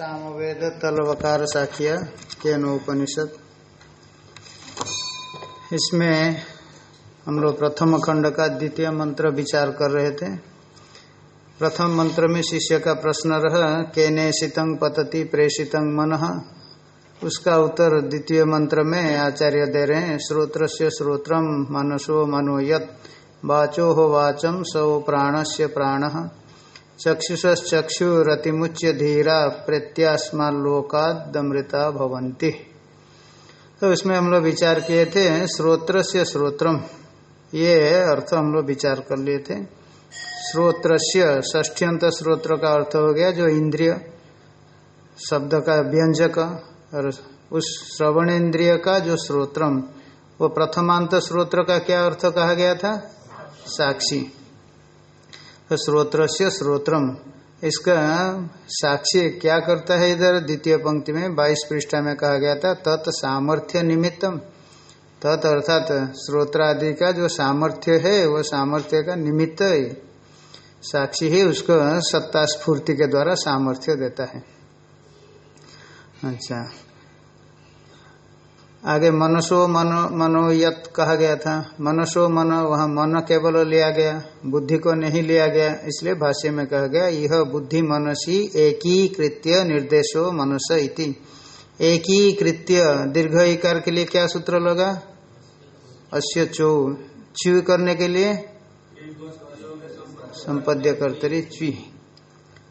सामवेद तलवकार साखिया केन उपनिषद इसमें हम लोग प्रथम खंड का द्वितीय मंत्र विचार कर रहे थे। प्रथम मंत्र में शिष्य का प्रश्न रहा, केने शीतंग पतति प्रेषितंग मन? उसका उत्तर द्वितीय मंत्र में आचार्य दे रहे हैं श्रोत्र से श्रोत्रम मनसो मनो यत वाचो हो वाचम सौ प्राणस्य प्राण। चक्षुषक्षुरतिमुच्य धीरा प्रत्यास्मालोकादमृता भवंती तो इसमें हम लोग विचार किए थे श्रोत्र से श्रोत्रम। ये अर्थ हम लोग विचार कर लिए थे। श्रोत्र से ष्ठ्यंत श्रोत्र का अर्थ हो गया, जो इंद्रिय शब्द का व्यंजक, और उस श्रवण इंद्रिय का जो श्रोत्रम, वो प्रथमांत श्रोत्र का क्या अर्थ कहा गया था? साक्षी। तो श्रोत्र से श्रोत्रम इसका साक्षी क्या करता है इधर? द्वितीय पंक्ति में बाईस पृष्ठा में कहा गया था, तत् सामर्थ्य निमित्तम। तत् अर्थात श्रोत्र आदि का जो सामर्थ्य है, वो सामर्थ्य का निमित्त है। साक्षी ही उसको सत्ता स्फूर्ति के द्वारा सामर्थ्य देता है। अच्छा। आगे मनसो मनो मनोयत कहा गया था। मनसो मनो, वहाँ मन केवल लिया गया, बुद्धि को नहीं लिया गया, इसलिए भाष्य में कहा गया यह बुद्धि मनसी एकीकृत्य निर्देशो मनस इति। एकीकृत्य, दीर्घ इकार के लिए क्या सूत्र लगा? अश्य चो च्यू करने के लिए? संपद्य कर्तरी च्वी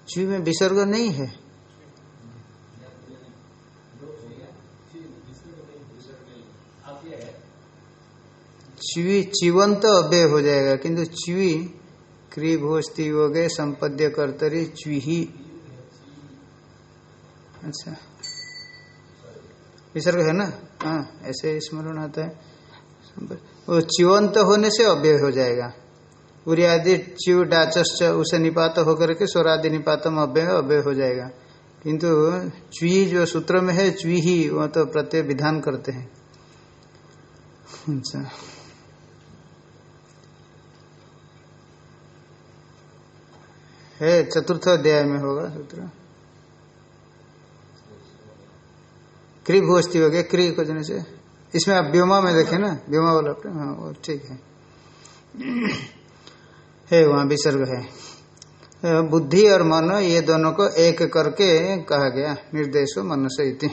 च्वी में विसर्ग नहीं है। चिवी चिवंत अव्यय हो जाएगा, किंतु चिवी क्री भोस्ती हो गए, संपद्य कर्तरी चुही। अच्छा। विसर्ग है ना? हाँ ऐसे स्मरण आता है। वो चिवंत होने से अव्यय हो जाएगा। आदि चिव डाचश्च उसे निपात होकर के स्वरादि निपातम अव्यय अव्यय हो जाएगा। किंतु चुई जो सूत्र में है चुई ही वह तो प्रत्यय विधान करते हैं। अच्छा। है, चतुर्थ अध्याय में होगा सूत्र। क्री भूस्ती हो गया, क्री खोजने से। इसमें आप व्योमा में देखें ना व्योमा वाला हाँ वो ठीक है। है, वहाँ विसर्ग है। बुद्धि और मन, ये दोनों को एक करके कहा गया, निर्देशो मन से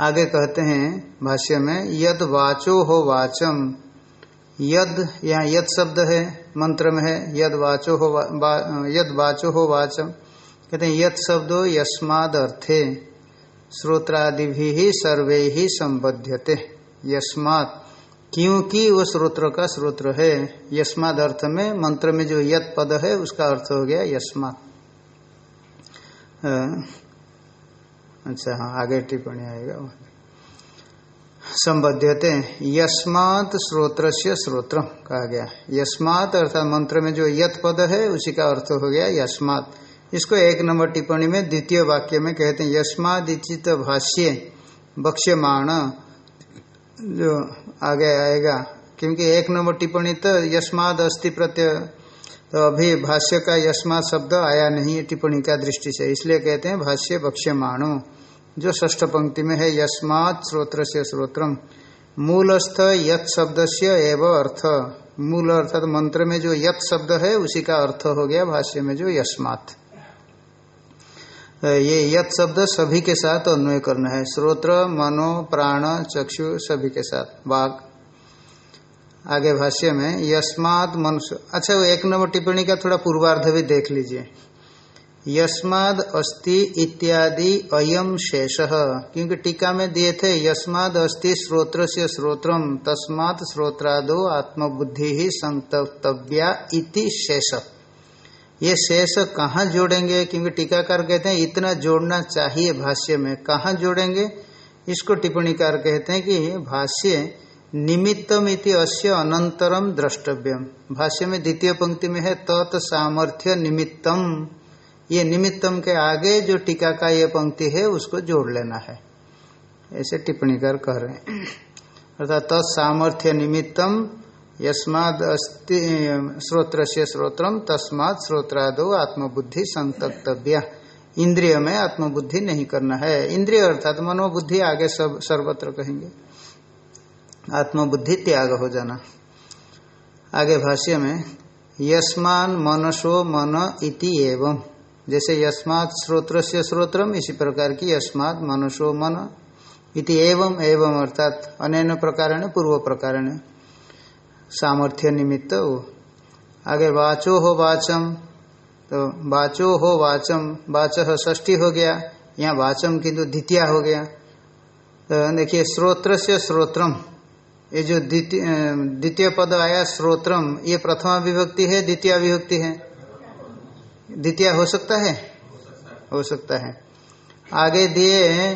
आगे कहते हैं, भाष्य में, यद वाचो हो वाचम। यद, यहाँ यद शब्द है मंत्र में है यद वाचो हो वा, यद वाचो हो वाचम। कहते हैं यद शब्दो यस्माद अर्थे श्रोत्रादि भी सर्वे ही संबध्यते। यस्मात क्योंकि वो श्रोत्र का श्रोत्र है यस्माद अर्थ में मंत्र में जो यद पद है उसका अर्थ हो गया यस्मात। अच्छा हाँ आगे टिप्पणी आएगा। संबद्धते यस्मात श्रोत्र से श्रोत्र कहा गया। यस्मात अर्थात मंत्र में जो यत पद है, उसी का अर्थ हो गया यस्मात। इसको एक नंबर टिप्पणी में द्वितीय वाक्य में कहते हैं, यस्मादिचित भाष्य बक्ष्यमाण जो आगे आएगा, क्योंकि एक नंबर टिप्पणी तो यस्माद अस्थि प्रत्यय तो अभी भाष्य का यस्मात शब्द आया नहीं है टिप्पणी का दृष्टि से। इसलिए कहते हैं, भाष्य बक्ष्यमाणो जो ष्ठ पंक्ति में है, यस्मात् श्रोत्र से श्रोत्रम मूलस्थ यत शब्द से एवं अर्थ। मूल अर्थात मंत्र में जो यत शब्द है, उसी का अर्थ हो गया भाष्य में जो यस्मात्। ये यत शब्द सभी के साथ अन्वय करना है। श्रोत्र मनो, प्राण, चक्षु सभी के साथ। बाघ आगे भाष्य में, यस्मात् मनुष्य। अच्छा वो एक नंबर टिप्पणी का थोड़ा पूर्वार्ध भी देख लीजिए। यस्माद अस्ति इत्यादि अयम शेष। क्योंकि टीका में दिए थे, यस्माद अस्ति श्रोत्र से श्रोत्रम तस्मात् श्रोत्रादो आत्मबुद्धि ही संतव्या इति शेष। ये शेष कहाँ जोड़ेंगे? क्योंकि टीकाकार कहते हैं, इतना जोड़ना चाहिए भाष्य में। कहाँ जोड़ेंगे? इसको टिप्पणीकार कहते हैं कि भाष्य, निमित्तम इति अस्य अनंतरम द्रष्टव्यम। भाष्य में द्वितीय पंक्ति में है, तत् सामर्थ्य निमित्तम। ये निमित्तम के आगे जो टीका का ये पंक्ति है, उसको जोड़ लेना है। ऐसे टिप्पणीकार कह रहे हैं। अर्थात तत्सामर्थ्य निमित्तम, यस्माद अस्ति श्रोत्र से श्रोत्रम तस्मात् श्रोत्रादो आत्मबुद्धि संतक्तव्य इंद्रिय में आत्मबुद्धि नहीं करना है। इंद्रिय अर्थात मनोबुद्धि आगे सब, सर्वत्र कहेंगे। आत्मबुद्धि त्याग हो जाना। आगे भाष्य में, यस्मान मनसो मन इति एवं जैसे यस्मात् श्रोत्र से श्रोत्रम इसी प्रकार की यस्मात् मनसो मन। इति एवं एवं अर्थात अन प्रकार पूर्व प्रकार सामर्थ्य निमित्त हो आगे वाचो हो वाचम तो वाचो हो वाचम, वाच ष्ठी हो गया, यहाँ वाचम किंतु द्वितीय हो गया। तो देखिए श्रोत्र से श्रोत्रम ये जो द्वितीय पद आया श्रोत्रम ये प्रथमा विभक्ति है, द्वितीय विभक्ति है। द्वितीय हो सकता है? हो सकता है। आगे दिए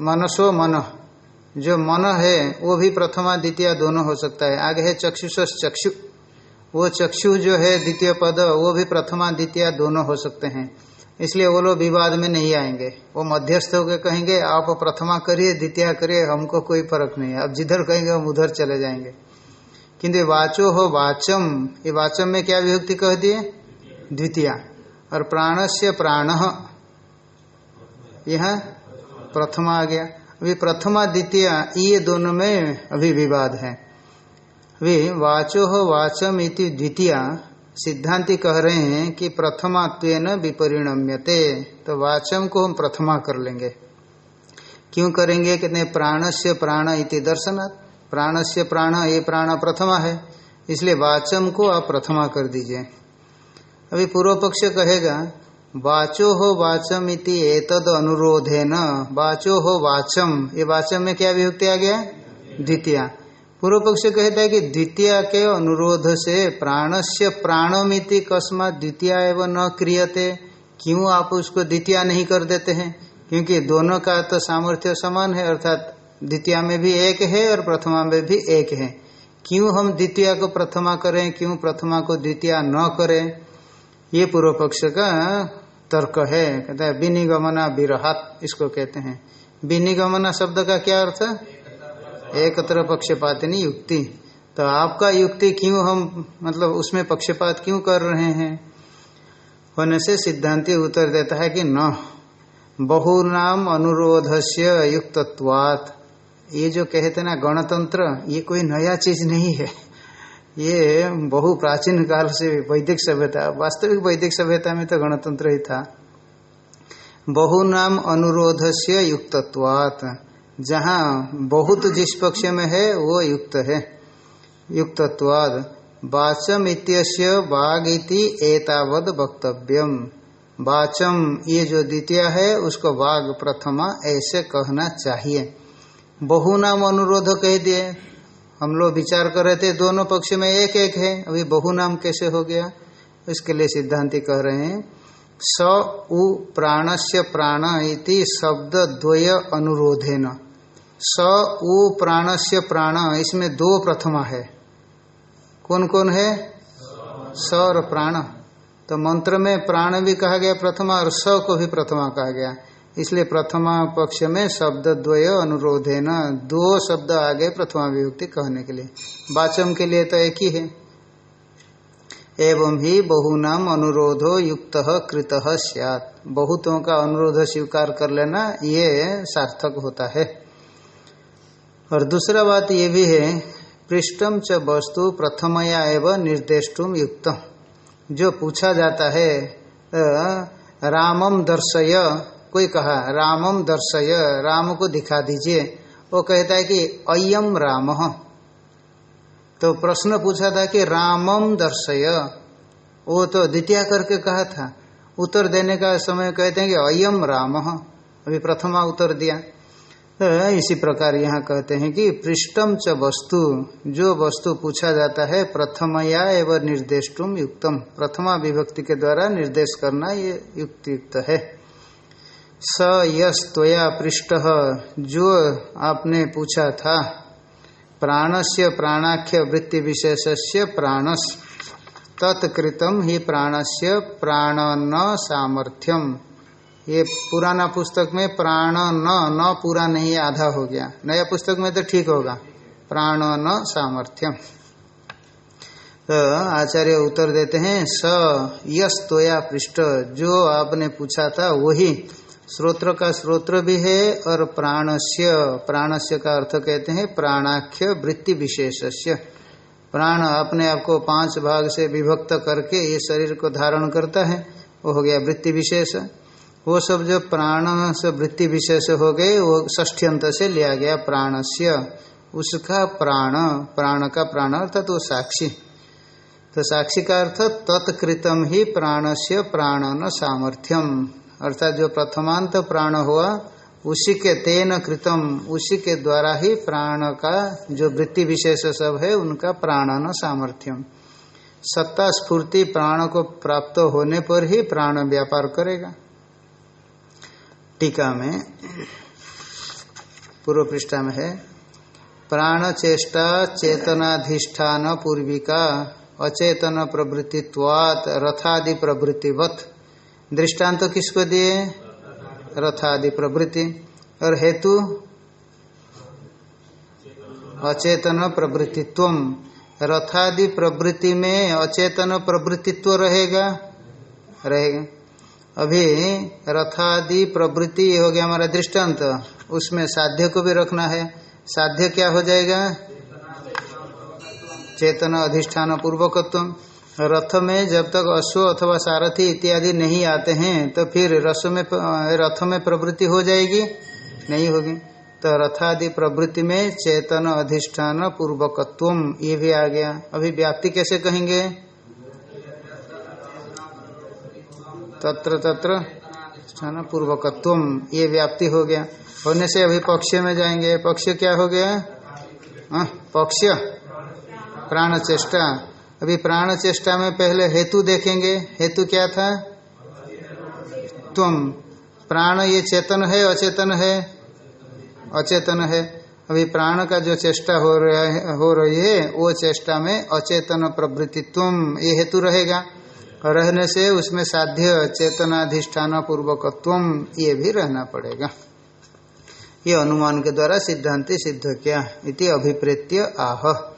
मनसो मन। जो मन है, वो भी प्रथमा, द्वितीय दोनों हो सकता है। आगे है चक्षुष, चक्षु। वो चक्षु जो है, द्वितीय पद, वो भी प्रथमा, द्वितीय दोनों हो सकते हैं। इसलिए वो लोग विवाद में नहीं आएँगे। वो मध्यस्थ होकर कहेंगे, आप प्रथमा करिए, द्वितीय करिए, हमको कोई फ़र्क नहीं है। अब जिधर कहेंगे, हम उधर चले जाएँगे। किंतु वाचो हो वाचम। ये वाचम में क्या विभक्ति कह दिए? द्वितीय। और प्राण से प्राण। यह प्रथमा आ गया। अभी प्रथमा द्वितीय, ये दोनों में अभी विवाद है। अभी वाचो हो वाचम इति द्वितीय, सिद्धांति कह रहे हैं कि प्रथमात्व विपरिणम्यते। तो वाचम को हम प्रथमा कर लेंगे। क्यों करेंगे? कितने? प्राण से प्राण इति दर्शनात्। प्राण से प्राण, ये प्राण प्रथमा है। इसलिए वाचम को आप प्रथमा कर दीजिए। अभी पूर्व पक्ष कहेगा, वाचो हो वाचम इति एतद अनुरोधे न वाचो हो वाचम। ये वाचम में क्या विभक्ति आ गया? द्वितीय। पूर्व पक्ष कहता है कि द्वितीय के अनुरोध से प्राण से प्राणमिति कस्मा द्वितीय एवं न क्रियते। क्यों आप उसको द्वितीय नहीं कर देते हैं? क्योंकि दोनों का तो सामर्थ्य समान है, अर्थात द्वितीय में भी एक है और प्रथमा में भी एक है। क्यों हम द्वितीय को प्रथमा करें, क्यों प्रथमा को द्वितीय न करें? ये पूर्व पक्ष का तर्क है। कहता है, विनिगमना विरहात, इसको कहते हैं। विनिगमना शब्द का क्या अर्थ? है एकत्र पक्षपातनी युक्ति। तो आपका युक्ति क्यों हम मतलब उसमें पक्षपात क्यों कर रहे हैं? होने से सिद्धांति उत्तर देता है कि न। बहुनाम अनुरोध से युक्तत्वात्। ये जो कहते ना गणतंत्र, ये कोई नया चीज़ नहीं है। ये बहु प्राचीन काल से वैदिक सभ्यता, वास्तविक वैदिक सभ्यता में तो गणतंत्र ही था। बहुनाम अनुरोध से युक्तत्वात। जहाँ बहुत जिस पक्ष में है, वो युक्त है। युक्तत्वाद वाचम इत्यस्य बाघ इति एतावद वक्तव्यम। वाचम ये जो द्वितीय है, उसको बाघ प्रथमा ऐसे कहना चाहिए। बहुनाम अनुरोध कह दिए। हम लोग विचार कर रहे थे, दोनों पक्ष में एक एक है। अभी बहु नाम कैसे हो गया? इसके लिए सिद्धांति कह रहे हैं, स उ प्राणस्य प्राण इति शब्द द्वय न स उ प्राणस्य प्राण, इसमें दो प्रथमा है। कौन कौन है? स और प्राण। तो मंत्र में प्राण भी कहा गया प्रथमा और स को भी प्रथमा कहा गया। इसलिए प्रथमा पक्ष में शब्द द्वय अनुरोधे न दो शब्द आगे प्रथमा विभक्ति कहने के लिए। वाचम के लिए तो एक ही है। एवं ही बहुनाम अनुरोधो युक्त कृत सियात। बहुतों का अनुरोध स्वीकार कर लेना, ये सार्थक होता है। और दूसरा बात ये भी है, पृष्ठम च वस्तु प्रथमया एवं निर्देष्टुम युक्त जो पूछा जाता है रामम दर्शय कोई कहा रामम दर्शय राम को दिखा दीजिए। वो कहता है कि अयम राम। तो प्रश्न पूछा था कि रामम दर्शय? वो तो द्वितीय करके कहा था। उत्तर देने का समय कहते हैं कि अयम राम। अभी प्रथमा उत्तर दिया। तो इसी प्रकार यहाँ कहते हैं कि पृष्ठम च वस्तु। जो वस्तु पूछा जाता है, प्रथमया एवं निर्देशुम युक्तम। प्रथमा विभक्ति के द्वारा निर्देश करना ये युक्त युक्त है। स यस त्वया पृष्ठ जो आपने पूछा था, प्राणस्य प्राणाख्य वृत्ति विशेष प्राणस। तत्कृतम ही प्राणस्य प्राण न सामर्थ्यम। ये पुराना पुस्तक में प्राण न न पूरा नहीं आधा हो गया। नया पुस्तक में तो ठीक होगा। प्राण न सामर्थ्यम। तो आचार्य उत्तर देते हैं, स यस तोया पृष्ठ जो आपने पूछा था, वही श्रोत्र का श्रोत्र भी है और प्राणस्य प्राणस्य का अर्थ कहते हैं प्राणाख्य वृत्ति विशेषस्य। प्राण अपने आप को पाँच भाग से विभक्त करके ये शरीर को धारण करता है। वो हो गया वृत्ति विशेष। वो सब जो प्राण से वृत्ति विशेष हो गए, वो ष्ठ्यंत से लिया गया प्राणस्य। उसका प्राण प्राण का प्राण अर्थात वो साक्षी। तो साक्षी का अर्थ तत्कृतम ही प्राण से प्राणन सामर्थ्यम। अर्थात जो प्रथमांत प्राण हुआ, उसी के तेन कृतम, उसी के द्वारा ही प्राण का जो वृत्ति विशेष सब है, उनका प्राणन सामर्थ्यम। सत्ता स्फूर्ति प्राण को प्राप्त होने पर ही प्राण व्यापार करेगा। टीका में, पूर्व पृष्ठा में है, प्राण चेष्टा चेतनाधिष्ठान पूर्विका, अचेतन प्रवृत्तित्वात, रथादि प्रवृत्तिवत। दृष्टांत तो किसको दिए? रथादि प्रवृत्ति और हेतु? अचेतन प्रवृत्तित्व रथादि प्रवृत्ति में अचेतन प्रवृत्तित्व रहेगा? रहेगा। अभी रथादि प्रवृत्ति हो गया हमारा दृष्टांत। उसमें साध्य को भी रखना है। साध्य क्या हो जाएगा? चेतन अधिष्ठान पूर्वकत्व रथ में जब तक अश्व अथवा सारथी इत्यादि नहीं आते हैं तो फिर रस में रथ में प्रवृत्ति हो जाएगी? नहीं होगी। तो रथादि प्रवृत्ति में चेतन अधिष्ठान पूर्वकत्व ये भी आ गया। अभी व्याप्ति कैसे कहेंगे? तत्र तत्र स्थान पूर्वकत्व ये व्याप्ति हो गया। होने से अभी पक्ष में जाएँगे। पक्ष क्या हो गया? पक्ष प्राण चेष्टा अभी प्राण चेष्टा में पहले हेतु देखेंगे। हेतु क्या था? तुम। प्राण ये चेतन है, अचेतन है? अचेतन है। अभी प्राण का जो चेष्टा हो रहा है, हो रही है, वो चेष्टा में अचेतन प्रवृत्ति तुम, ये हेतु रहेगा। रहने से उसमें साध्य चेतनाधिष्ठान पूर्वकत्व ये भी रहना पड़ेगा। ये अनुमान के द्वारा सिद्धांति सिद्ध किया। इति अभिप्रेत्य आह।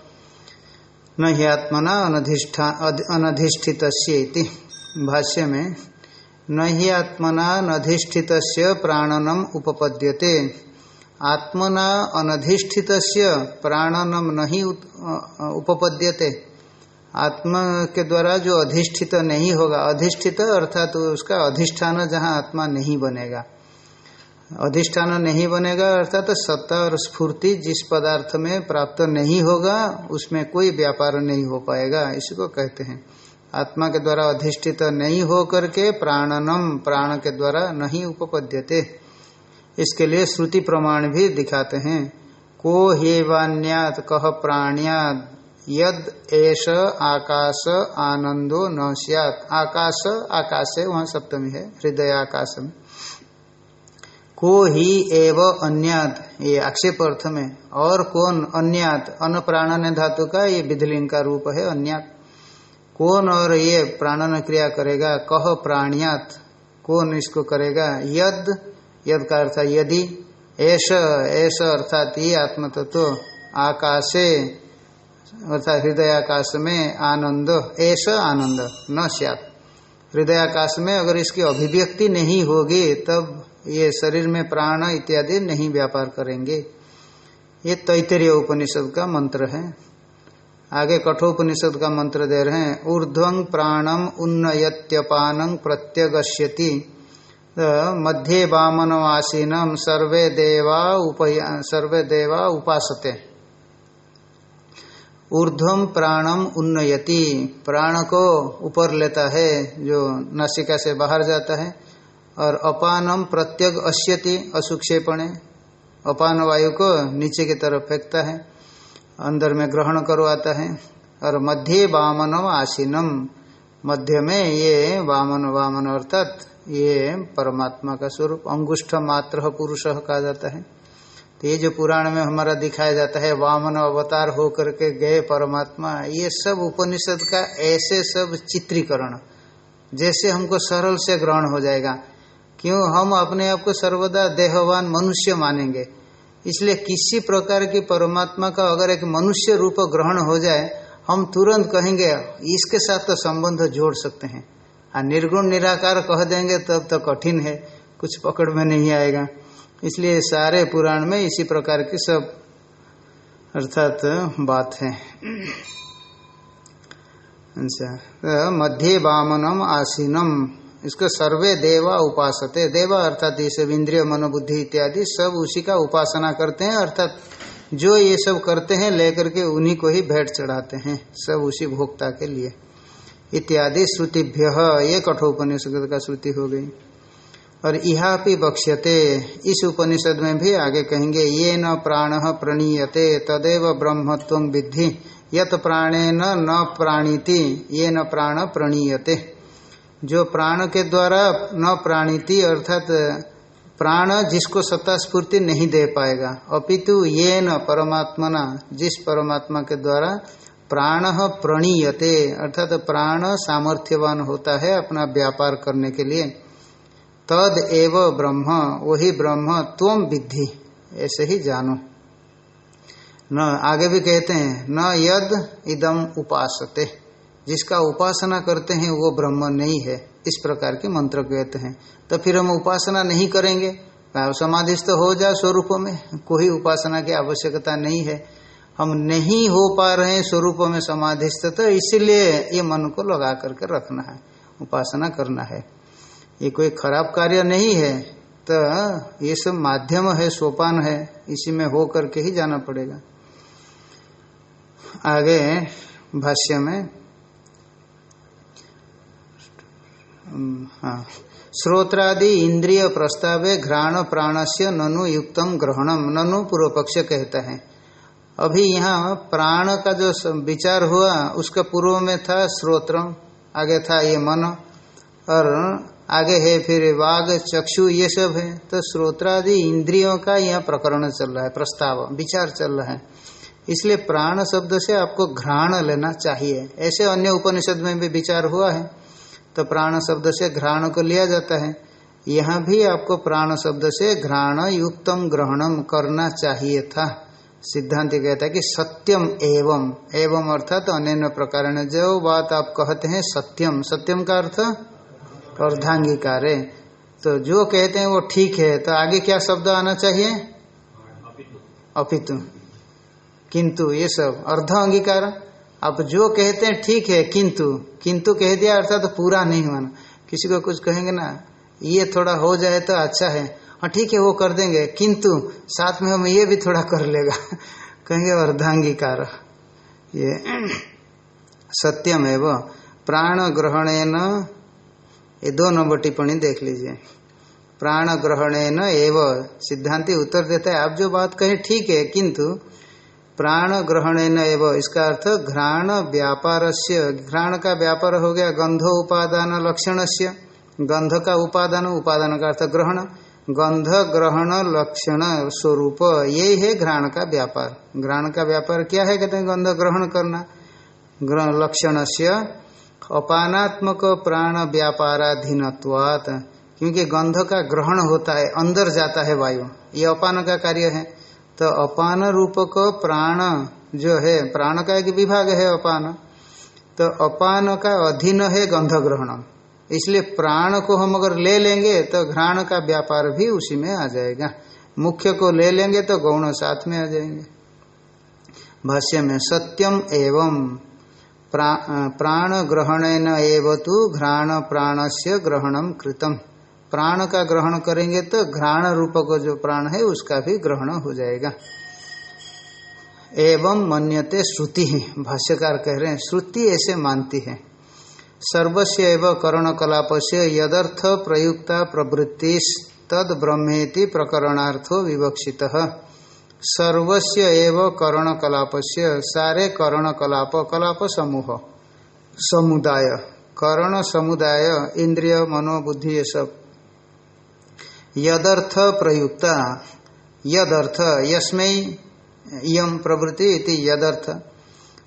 न ही आत्मना अनधिष्ठित भाष्य में न ही आत्मना अनधिष्ठित प्राणनम उपपद्यते। आत्मना अनधिष्ठित प्राणनम नहीं उपपद्यते। आत्मा के द्वारा जो अधिष्ठित नहीं होगा, अधिष्ठित अर्थात तो उसका अधिष्ठान जहाँ आत्मा नहीं बनेगा। अधिष्ठान नहीं बनेगा, अर्थात तो सत्ता और स्फूर्ति जिस पदार्थ में प्राप्त नहीं होगा, उसमें कोई व्यापार नहीं हो पाएगा, इसको कहते हैं। आत्मा के द्वारा अधिष्ठित नहीं हो करके प्राणनम, प्राण के द्वारा नहीं उपपद्यते। इसके लिए श्रुति प्रमाण भी दिखाते हैं। को हेवान्यात कह प्राण्यात, यद एश आकाश आनंदो न आकाश आकाश है, वहाँ सप्तमी है, हृदय आकाश में। को ही एव अन्यात, ये आक्षेप अर्थ में, और कौन अन्यात अन प्राणन धातु का ये विधलिंग का रूप है अन्यात। कौन और ये प्राणन क्रिया करेगा? कह प्राणियात, कौन इसको करेगा? यद यद का अर्थ यदि ऐश ऐश अर्थात ये आत्म तत्व आकाशे, अर्थात हृदय आकाश में आनंद ऐश आनंद, न सत हृदय आकाश में अगर इसकी अभिव्यक्ति नहीं होगी, तब ये शरीर में प्राण इत्यादि नहीं व्यापार करेंगे। ये तैतरीय उपनिषद का मंत्र है। आगे कठोपनिषद का मंत्र दे रहे हैं, ऊर्ध्वं प्राणम उन्नयत्यपानं प्रत्यगश्यति। मध्य वामनवासीनम सर्वे देवा उपया, सर्वे देवा उपासते। ऊर्ध्वम प्राणम उन्नयति। प्राण को ऊपर लेता है, जो नासिका से बाहर जाता है। और अपानम प्रत्यग अश्यति, असुक्षेपणे। अपान वायु को नीचे की तरफ़ फेंकता है, अंदर में ग्रहण करवाता है, और मध्य वामनम आसीनम। मध्य में ये वामन वामन अर्थात ये परमात्मा का स्वरूप, अंगुष्ठ मात्र पुरुष कहा जाता है। तो ये जो पुराण में हमारा दिखाया जाता है, वामन अवतार होकर के गए परमात्मा, ये सब उपनिषद का ऐसे सब चित्रीकरण, जैसे हमको सरल से ग्रहण हो जाएगा। क्यों हम अपने आप को सर्वदा देहवान मनुष्य मानेंगे? इसलिए किसी प्रकार की परमात्मा का अगर एक मनुष्य रूप ग्रहण हो जाए, हम तुरंत कहेंगे, इसके साथ तो संबंध जोड़ सकते हैं। और निर्गुण निराकार कह देंगे, तब तो कठिन है, कुछ पकड़ में नहीं आएगा। इसलिए सारे पुराण में इसी प्रकार की सब, अर्थात बात है। अच्छा तो मध्य वामनम आसीनम। इसको सर्वे देवा उपासते। देवा अर्थात ये सब इंद्रिय, मनोबुद्धि इत्यादि सब उसी का उपासना करते हैं, अर्थात जो ये सब करते हैं, लेकर के उन्हीं को ही भेंट चढ़ाते हैं, सब उसी भोक्ता के लिए। इत्यादि श्रुतिभ्य, ये कठोपनिषद का श्रुति हो गई। और यहाँ भी बक्ष्यते, इस उपनिषद में भी आगे कहेंगे ये न प्राण प्रणीयते, तदेव ब्रह्मत्व विद्धि, यत प्राणेन न प्राणीति ये न प्राण प्रणीयते। जो प्राण के द्वारा न प्राणीति, अर्थात प्राण जिसको सत्ता स्फूर्ति नहीं दे पाएगा। अपितु ये न परमात्मना, जिस परमात्मा के द्वारा प्राण प्रणीयते, अर्थात प्राण सामर्थ्यवान होता है अपना व्यापार करने के लिए। तद एव ब्रह्म, वही ब्रह्म तुम विद्धि, ऐसे ही जानो। न, आगे भी कहते हैं, न यद इदम उपासते। जिसका उपासना करते हैं, वो ब्रह्म नहीं है। इस प्रकार के मंत्र कहते हैं। तो फिर हम उपासना नहीं करेंगे। समाधिस्थ हो जाए स्वरूप में। कोई उपासना की आवश्यकता नहीं है। हम नहीं हो पा रहे हैं स्वरूप में समाधिस्थ तो इसीलिए ये मन को लगा करके रखना है। उपासना करना है। ये कोई खराब कार्य नहीं है। तो ये सब माध्यम है, सोपान है। इसी में हो करके ही जाना पड़ेगा। आगे भाष्य में हाँ। श्रोत्रादि इंद्रिय प्रस्तावे घ्राण प्राणस्य ननु युक्तम ग्रहणम। ननु पूर्व पक्ष कहता है। अभी यहाँ प्राण का जो विचार हुआ, उसका पूर्व में था श्रोत्रम, आगे था ये मन। और आगे है फिर वाग, चक्षु, ये सब है। तो श्रोत्रादि इंद्रियों का यह प्रकरण चल रहा है, प्रस्ताव, विचार चल रहा है। इसलिए प्राण शब्द से आपको घ्राण लेना चाहिए। ऐसे अन्य उपनिषद में भी विचार हुआ है। तो प्राण शब्द से घ्राण को लिया जाता है। यहाँ भी आपको प्राण शब्द से घ्राण युक्तम ग्रहणम करना चाहिए था। सिद्धांत कहता है कि सत्यम एवं एवं अर्थात अन्य प्रकार जो बात आप कहते हैं सत्यम सत्यम का अर्थ अर्धांगीकार। है तो जो कहते हैं वो ठीक है तो आगे क्या शब्द आना चाहिए? अपितु। किंतु ये सब अर्ध अंगीकार आप जो कहते हैं ठीक है, किंतु किंतु कह दिया अर्थात तो पूरा नहीं माना। किसी को कुछ कहेंगे ना, ये थोड़ा हो जाए तो अच्छा है। हाँ ठीक है, वो कर देंगे। किंतु, साथ में हम ये भी थोड़ा कर लेगा। कहेंगे अर्धांगीकार ये सत्यम है वो। प्राण ग्रहण ये दो नंबर टिप्पणी देख लीजिए। प्राण ग्रहण एव, सिद्धांति उत्तर देता है। आप जो बात कहें, ठीक है, किंतु प्राण ग्रहण एव। इसका अर्थ घ्राण व्यापार से घ्राण का व्यापार हो गया गंधो उपादान लक्षण से गंध का उपादान उपादान का अर्थ ग्रहण। गंध ग्रहण लक्षण स्वरूप। यही है घ्राण का व्यापार। घ्राण का व्यापार क्या है? कहते हैं गंध ग्रहण करना। लक्षण से अपानात्मक प्राण व्यापाराधीनत्वात। क्योंकि गंध का ग्रहण होता है, अंदर जाता है वायु। ये अपान का कार्य है। तो अपान रूपक प्राण जो है, प्राण का एक विभाग है अपान। तो अपान का अधीन है गंध ग्रहण इसलिए प्राण को हम अगर ले लेंगे तो घ्राण का व्यापार भी उसी में आ जाएगा। मुख्य को ले लेंगे तो गौण साथ में आ जाएँगे। भाष्य में, सत्यम एवं प्राण ग्रहण एवं तो घ्राण प्राण से ग्रहणम कृतम। प्राण का ग्रहण करेंगे तो घ्राण रूप को जो प्राण है उसका भी ग्रहण हो जाएगा। एवं मन्यते श्रुति भाष्यकार कह रहे हैं, श्रुति ऐसे मानती है। सर्वस्व एवं करण कलाप से यदर्थ प्रयुक्ता प्रवृत्ति तद ब्रह्मेति प्रकरणार्थो विवक्षित। सर्वस्व एव करण कलाप से सारे करण कलाप कलाप समूह, समुदाय, करण समुदाय, इंद्रिय, मनोबुद्धि ये सब। यदर्थ प्रयुक्ता, यदर्थ यस्मय यम प्रवृत्ति इति यदर्थ।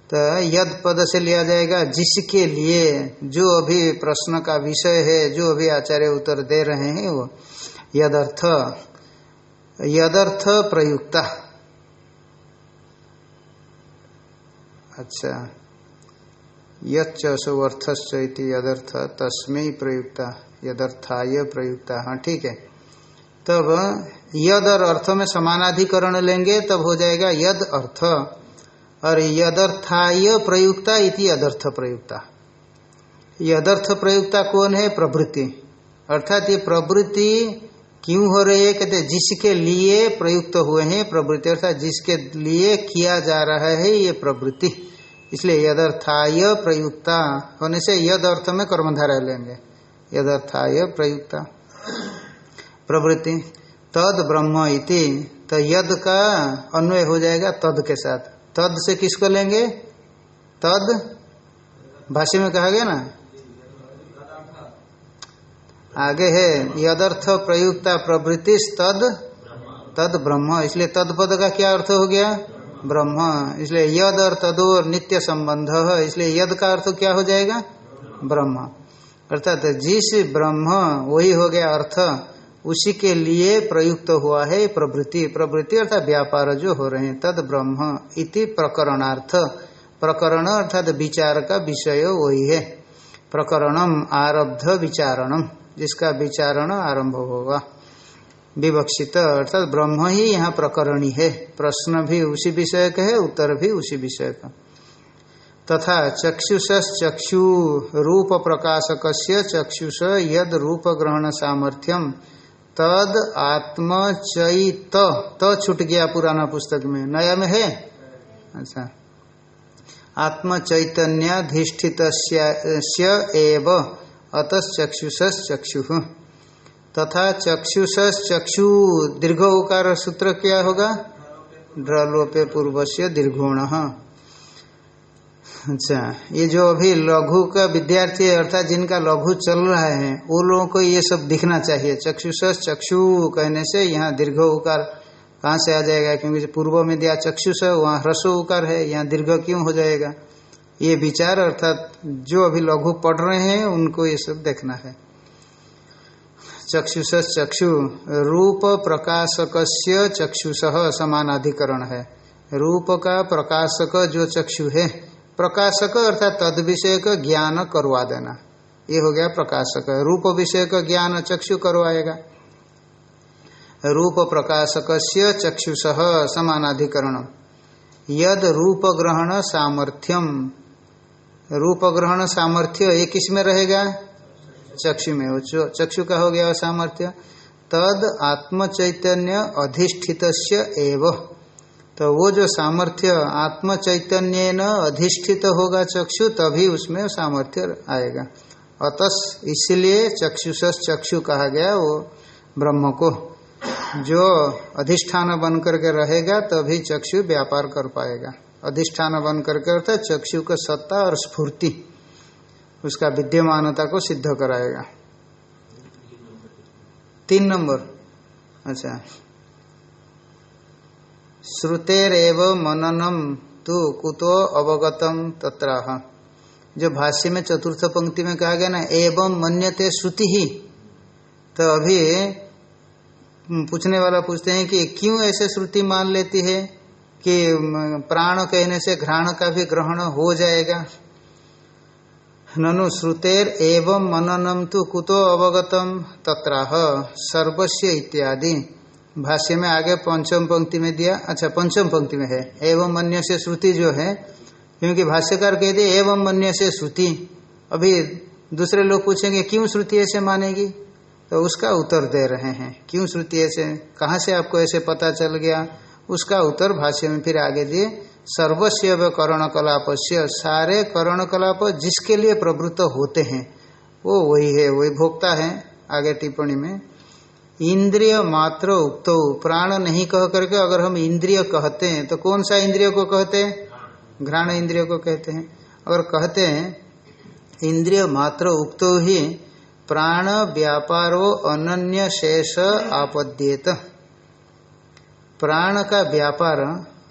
तो यद पद से लिया जाएगा, जिसके लिए जो अभी प्रश्न का विषय है, जो अभी आचार्य उत्तर दे रहे हैं वो, यदर्थ यदर्थ प्रयुक्ता। अच्छा यर्थश्च यदर्थ, तस्में प्रयुक्ता, यदर्थाय प्रयुक्ता। हाँ ठीक है। तब यद और अर्थ में समानाधिकरण लेंगे, तब हो जाएगा यद अर्थ। और यदर्थाय प्रयुक्ता इति यदर्थ प्रयुक्ता। यदर्थ प्रयुक्ता कौन है? प्रवृत्ति। अर्थात ये प्रवृत्ति क्यों हो रही है? कहते जिसके लिए प्रयुक्त हुए हैं प्रवृत्ति। अर्थात जिसके लिए किया जा रहा है ये प्रवृत्ति। इसलिए यदर्थाय प्रयुक्ता होने से यद अर्थ में कर्मधारा लेंगे। यदर्थाय प्रयुक्ता। प्रवृत्ति। तद ब्रह्म इति। तो यद का अन्वय हो जाएगा तद के साथ। तद से किसको लेंगे? तद? भाष्य में कहा गया ना? आगे है, यदर्थ प्रयुक्ता प्रवृत्ति तद। तद ब्रह्म। इसलिए तद पद का क्या अर्थ हो गया? ब्रह्म। इसलिए यद और तदोर नित्य संबंध। है इसलिए यद का अर्थ क्या हो जाएगा? ब्रह्म। अर्थात जिस ब्रह्म, वही हो गया अर्थ। उसी के लिए प्रयुक्त हुआ है प्रवृत्ति प्रवृत्ति अर्थात व्यापार जो हो रहे हैं, तद ब्रह्म इति प्रकरणार्थ। प्रकरण अर्थात विचार का विषय वही है। प्रकरणम आरब्ध विचारणम, जिसका विचारण आरंभ होगा। विवक्षित अर्थात ब्रह्म ही यहाँ प्रकरणी है। प्रश्न भी उसी विषय का है, उत्तर भी उसी विषय का। तथा चक्षुष चक्षु रूप प्रकाशक चक्षुष यद रूप ग्रहण सामर्थ्यम तद आत्मचैत त छूट गया पुराना पुस्तक में। नया में है? अच्छा। आत्म चैतन्याधिष्ठित एव। अतचक्षुष चक्षु तथा चक्षुष चक्षु दीर्घ उकार सूत्र क्या होगा? ड्रलोपे पूर्व से दीर्घोण। अच्छा ये जो अभी लघु का विद्यार्थी अर्थात जिनका लघु चल रहा है, वो लोगों को ये सब दिखना चाहिए। चक्षुष चक्षु कहने से यहाँ दीर्घ उकार कहाँ से आ जाएगा? क्योंकि पूर्व में दिया चक्षुष वहाँ ह्रस्व उकार है, यहाँ दीर्घ क्यों हो जाएगा? ये विचार, अर्थात जो अभी लघु पढ़ रहे हैं, उनको ये सब देखना है। चक्षुष चक्षु, रूप प्रकाशक चक्षुष समानाधिकरण है। रूप का प्रकाशक जो चक्षु है प्रकाशक अर्थात तद विषय का ज्ञान करवा देना। ये हो गया प्रकाशक। रूप विषय का ज्ञान चक्षु करवाएगा। रूप प्रकाशक चक्षुष समानाधिकरण। यद रूप ग्रहण सामर्थ्यम। रूप ग्रहण सामर्थ्य ये किसमें रहेगा? चक्षु में। चक्षु का हो गया सामर्थ्य। तद आत्म चैतन्य अधिष्ठित एवं। तो वो जो सामर्थ्य आत्म चैतन्य न अधिष्ठित होगा चक्षु, तभी उसमें सामर्थ्य आएगा। अतस इसलिए चक्षुष चक्षु कहा गया वो ब्रह्म को। जो अधिष्ठान बन करके रहेगा, तभी चक्षु व्यापार कर पाएगा। अधिष्ठान बन करके अर्थात चक्षु का सत्ता और स्फूर्ति, उसका विद्यमानता को सिद्ध कराएगा। तीन नंबर। अच्छा। श्रुतेरव मननम तु कुतो अवगतम तत्राह। जो भाष्य में चतुर्थ पंक्ति में कहा गया ना, एवं मन्यते श्रुति। ही तो अभी पूछने वाला पूछते हैं कि क्यों ऐसे श्रुति मान लेती है कि प्राण कहने से घ्राण का भी ग्रहण हो जाएगा? ननु श्रुतेर एवं मननम तो कुतो अवगतम तत्राह सर्वस्व इत्यादि। भाष्य में आगे पंचम पंक्ति में दिया। अच्छा पंचम पंक्ति में है। एवं मन्य से श्रुति जो है, क्योंकि भाष्यकार कह दिए एवं मन्य से श्रुति। अभी दूसरे लोग पूछेंगे, क्यों श्रुति ऐसे मानेगी? तो उसका उत्तर दे रहे हैं। क्यों श्रुति ऐसे? कहाँ से आपको ऐसे पता चल गया? उसका उत्तर भाष्य में फिर आगे दिए। सर्वस्व करण कलाप सारे करण कलाप जिसके लिए प्रवृत्त होते हैं, वो वही है, वही भोक्ता है, आगे टिप्पणी में। इंद्रिय मात्र उक्त, प्राण नहीं कह करके अगर हम इंद्रिय कहते हैं तो कौन सा इंद्रिय को कहते हैं? घ्राण इंद्रिय को कहते हैं। अगर कहते हैं, इंद्रिय मात्र उक्त ही प्राण व्यापारो अनन्य शेष आपद्येत। प्राण का व्यापार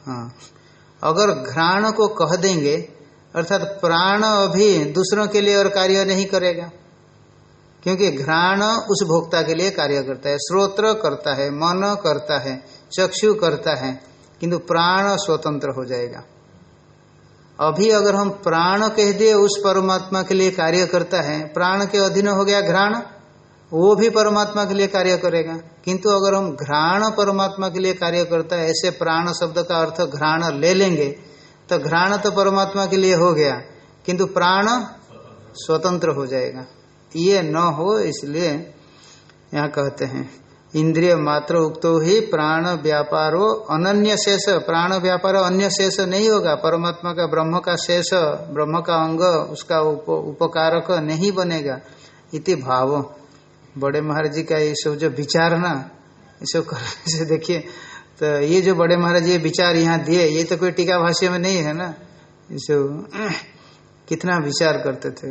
हाँ अगर घ्राण को कह देंगे, अर्थात प्राण अभी दूसरों के लिए और कार्य नहीं करेगा। क्योंकि घ्राण उस भोक्ता के लिए कार्य करता है श्रोत्र करता है, मन करता है, चक्षु करता है, किंतु प्राण स्वतंत्र हो जाएगा। अभी अगर हम प्राण कह दिए उस परमात्मा के लिए कार्य करता है, प्राण के अधीन हो गया घ्राण, वो भी परमात्मा के लिए कार्य करेगा। किंतु अगर हम घ्राण परमात्मा के लिए कार्य करता है, ऐसे प्राण शब्द का अर्थ घ्राण ले लेंगे तो घ्राण तो परमात्मा के लिए हो गया, किंतु प्राण स्वतंत्र हो जाएगा। ये न हो इसलिए यहाँ कहते हैं इंद्रिय मात्र उक्तो ही प्राण व्यापारो अनन्य शेष। प्राण व्यापार अन्य शेष नहीं होगा। परमात्मा का ब्रह्म का शेष ब्रह्म का अंग उसका उप, उपकारक नहीं बनेगा। इति भाव। बड़े महाराज जी का ये सब जो विचार ना ये सब करने से देखिए तो ये जो बड़े महाराज ये विचार यहाँ दिए ये तो कोई टीका भाष्य में नहीं है ना? ये सब कितना विचार करते थे।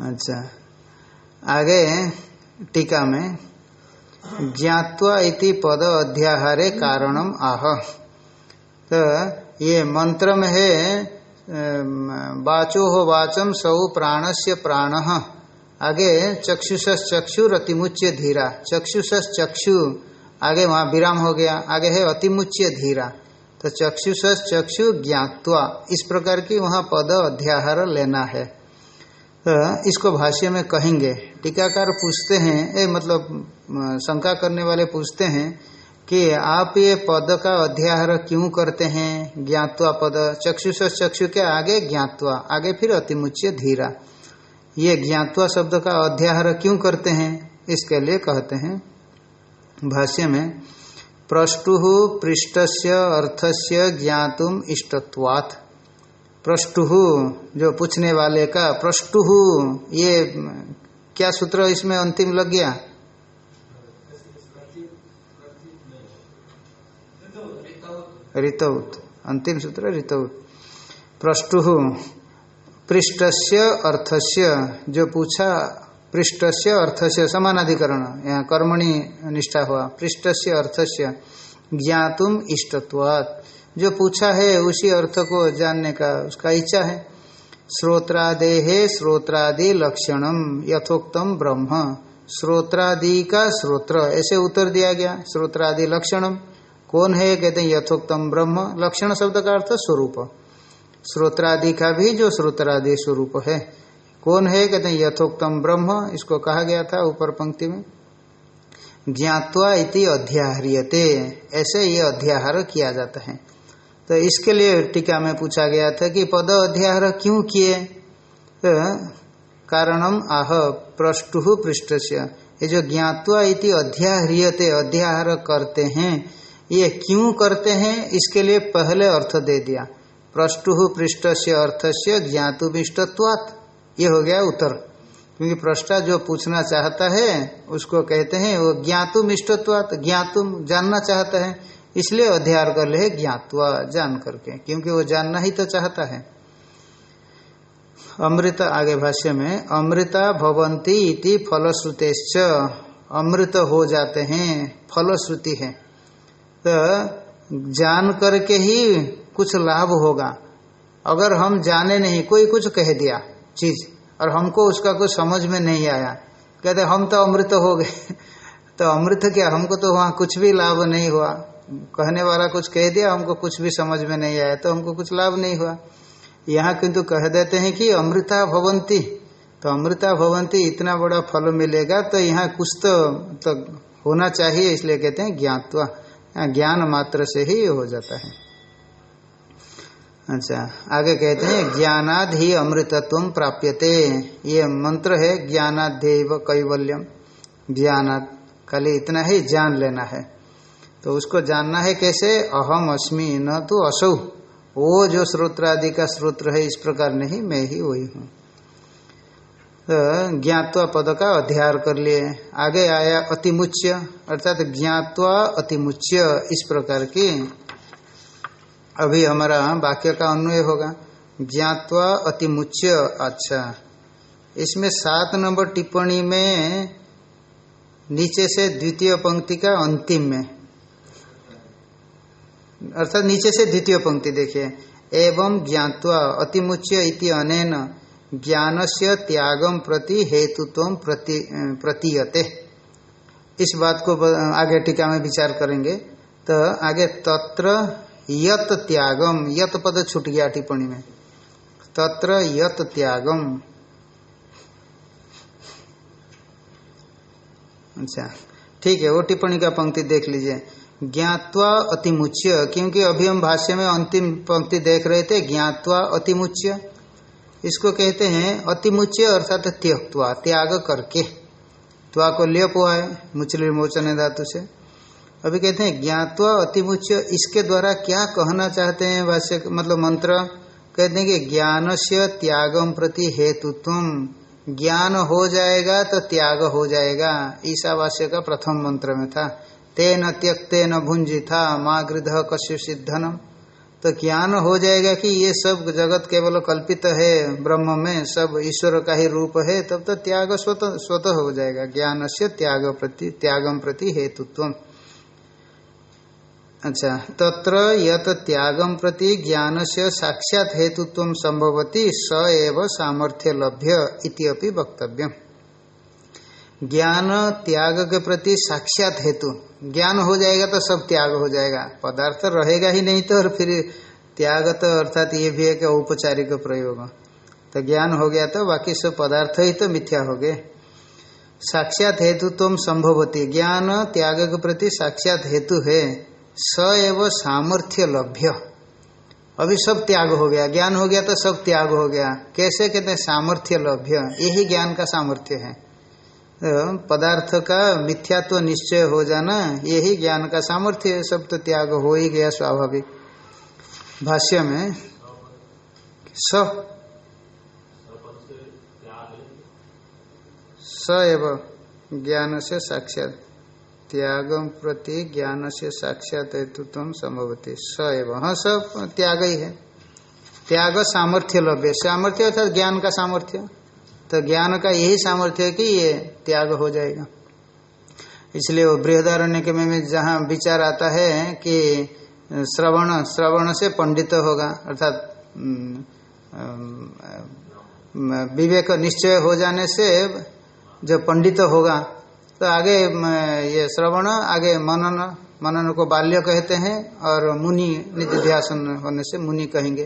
अच्छा। आगे टीका में, ज्ञात्वा इति पद अध्याहारे कारणम आह। तो ये मंत्र में है वाचो हो वाचम सौ प्राणस्य प्राण। आगे चक्षुष चक्षु अतिमुच्य धीरा। चक्षुष चक्षु आगे वहाँ विराम हो गया। आगे है अतिमुच्य धीरा। तो चक्षुष चक्षु ज्ञात्वा, इस प्रकार की वहाँ पद अध्याहार लेना है। तो इसको भाष्य में कहेंगे। टीकाकार पूछते हैं, ए मतलब शंका करने वाले पूछते हैं कि आप ये पद का अध्याहार क्यों करते हैं? ज्ञातवा पद। चक्षुष चक्षु के आगे ज्ञातवा, आगे फिर अतिमुच्य धीरा। ये ज्ञातवा शब्द का अध्याहार क्यों करते हैं? इसके लिए कहते हैं भाष्य में, प्रष्टु पृष्ठस्य अर्थस्य ज्ञातुम इष्टत्वात्। प्रष्टु, जो पूछने वाले का प्रष्टु, ये क्या सूत्र इसमें अंतिम लग गया? ऋतौत अंतिम सूत्र ऋतौत प्रष्टु, पृष्ठस्य अर्थस्य, जो पूछा पृष्ठ पृष्ठस्य अर्थस्य समानाधिकरण, यहाँ कर्मणि निष्ठा हुआ। पृष्ठ पृष्ठस्य अर्थस्य, ज्ञातुम इष्टत्वात्। जो पूछा है उसी अर्थ को जानने का उसका इच्छा है। श्रोत्रादेहे श्रोत्रादि लक्षणम यथोक्तम ब्रह्म। श्रोत्रादि का श्रोत्र। ऐसे उत्तर दिया गया। श्रोत्रादि लक्षणम। कौन है? कहते हैं यथोक्तम ब्रह्म। लक्षण शब्द का अर्थ स्वरूप। श्रोत्रादि का भी जो श्रोत्रादि स्वरूप है। कौन है? कहते हैं यथोक्तम ब्रह्म। इसको कहा गया था ऊपर पंक्ति में। ज्ञातवा इति अध्याहरियते। ऐसे ये अध्याहार किया जाता है। तो इसके लिए टीका में पूछा गया था कि पद अध्याहार क्यों किए? तो कारणम आह प्रष्टु पृष्ठ से ये जो ज्ञातवा इति अध्याहरियते, अध्याहार करते हैं, ये क्यों करते हैं? इसके लिए पहले अर्थ दे दिया। प्रष्टु पृष्ठ से अर्थ से ज्ञातुमिष्टत्वात् ये हो गया उत्तर। क्योंकि प्रष्टा जो पूछना चाहता है, उसको कहते हैं वो ज्ञातुम इष्टत्वात ज्ञातुम जानना चाहता है। इसलिए अध्यार कर ले ज्ञातवा जान करके, क्योंकि वो जानना ही तो चाहता है। अमृत आगे भाष्य में, अमृता भवंती इति फलश्रुतेश्च, अमृत हो जाते हैं, फलश्रुति है। तो जान करके ही कुछ लाभ होगा। अगर हम जाने नहीं, कोई कुछ कह दिया चीज़, और हमको उसका कुछ समझ में नहीं आया, कहते हम तो अमृत हो गए। तो अमृत क्या, हमको तो वहाँ कुछ भी लाभ नहीं हुआ। कहने वाला कुछ कह दिया हमको कुछ भी समझ में नहीं आया तो हमको कुछ लाभ नहीं हुआ। यहाँ किंतु कह देते हैं कि अमृता भवंती तो अमृता भवंती इतना बड़ा फल मिलेगा तो यहाँ कुछ तो, तो होना चाहिए इसलिए कहते हैं ज्ञातवा। ज्ञान मात्र से ही हो जाता है। अच्छा आगे कहते हैं ज्ञानाद ही अमृतत्व प्राप्यते। ये मंत्र है ज्ञानाध्यव कैवल्यम ज्ञानाद खाली इतना ही जान लेना है। तो उसको जानना है कैसे? अहम अस्मि न तो असौ। वो जो श्रोत्रादि का श्रोत्र है, इस प्रकार नहीं, मैं ही वही हूँ। तो ज्ञातवा पद का अध्यार कर लिए। आगे आया अतिमुच्य, अर्थात ज्ञातवा अतिमुच्य, इस प्रकार की। अभी हमारा वाक्य का अन्वय होगा। ज्ञातवा अतिमुच्य अच्छा। इसमें सात नंबर टिप्पणी में नीचे से द्वितीय पंक्ति का अंतिम में अर्थात नीचे से द्वितीय पंक्ति देखिए। एवं ज्ञातवा अतिमुच्य अनेन ज्ञान से त्यागम प्रति हेतुत्व प्रति प्रतीयते। इस बात को आगे टीका में विचार करेंगे। तो आगे तत्र यत त्यागम यत पद छूट गया टिप्पणी में। तत्र यत त्यागम अच्छा ठीक है, वो टिप्पणी का पंक्ति देख लीजिए। ज्ञात्वा अतिमुच्य, क्योंकि अभी हम भाष्य में अंतिम पंक्ति देख रहे थे, ज्ञात्वा अतिमुच्य। इसको कहते हैं अतिमुच्य अर्थात त्यक्वा त्याग करके। त्वा को लियप हुआ है मुचली मोचन धातु से। अभी कहते हैं ज्ञात्वा अतिमुच्य, इसके द्वारा क्या कहना चाहते हैं भाष्य मतलब मंत्र? कहते हैं कि ज्ञान से त्यागम प्रति हेतुत्व। ज्ञान हो जाएगा तो त्याग हो जाएगा। ईशावास्य का प्रथम मंत्र में था। तेन त्यक्तेन भुंजी था माँ गृध कश्य सिद्धनम। तो ज्ञान हो जाएगा कि ये सब जगत केवल कल्पित है, ब्रह्म में सब ईश्वर का ही रूप है, तब तो त्याग स्वतः स्वतः हो जाएगा। ज्ञान से त्याग प्रति त्यागम प्रति हेतुत्व अच्छा तत्र यत त्यागम प्रति ज्ञान से साक्षात हेतुत्व संभवती स एव सामर्थ्य लभ्य इति वक्तव्य ज्ञान त्याग के प्रति साक्षात हेतु। ज्ञान हो जाएगा तो सब त्याग हो जाएगा। पदार्थ रहेगा ही नहीं तो और फिर त्याग तो अर्थात ये भी है कि औपचारिक प्रयोग। तो ज्ञान हो गया तो बाकी सब पदार्थ ही तो मिथ्या हो गए। साक्षात हेतु तुम संभवती। ज्ञान त्याग के प्रति साक्षात हेतु है। स एव सामर्थ्य लभ्य। अभी सब त्याग हो गया। ज्ञान हो गया तो सब त्याग हो गया। कैसे कहते हैं? सामर्थ्य लभ्य। यही ज्ञान का सामर्थ्य है। पदार्थ का मिथ्यात्व तो निश्चय हो जाना, यही ज्ञान का सामर्थ्य है, सब तो त्याग हो ही गया स्वाभाविक। भाष्य में, स। स एव ज्ञान से साक्षात। त्याग प्रति ज्ञान से साक्षात हेतुत्व संभवती। स एव। हाँ सब त्याग ही है। त्याग सामर्थ्य लभ्य। सामर्थ्य अर्थात ज्ञान का सामर्थ्य। तो ज्ञान का यही सामर्थ्य है कि ये त्याग हो जाएगा। इसलिए वो बृहदारण्य के में जहाँ विचार आता है कि श्रवण श्रवण से पंडित होगा, अर्थात विवेक निश्चय हो जाने से जो पंडित होगा तो आगे ये श्रवण, आगे मनन मनन को बाल्य कहते हैं और मुनि निधि ध्यासन होने से मुनि कहेंगे।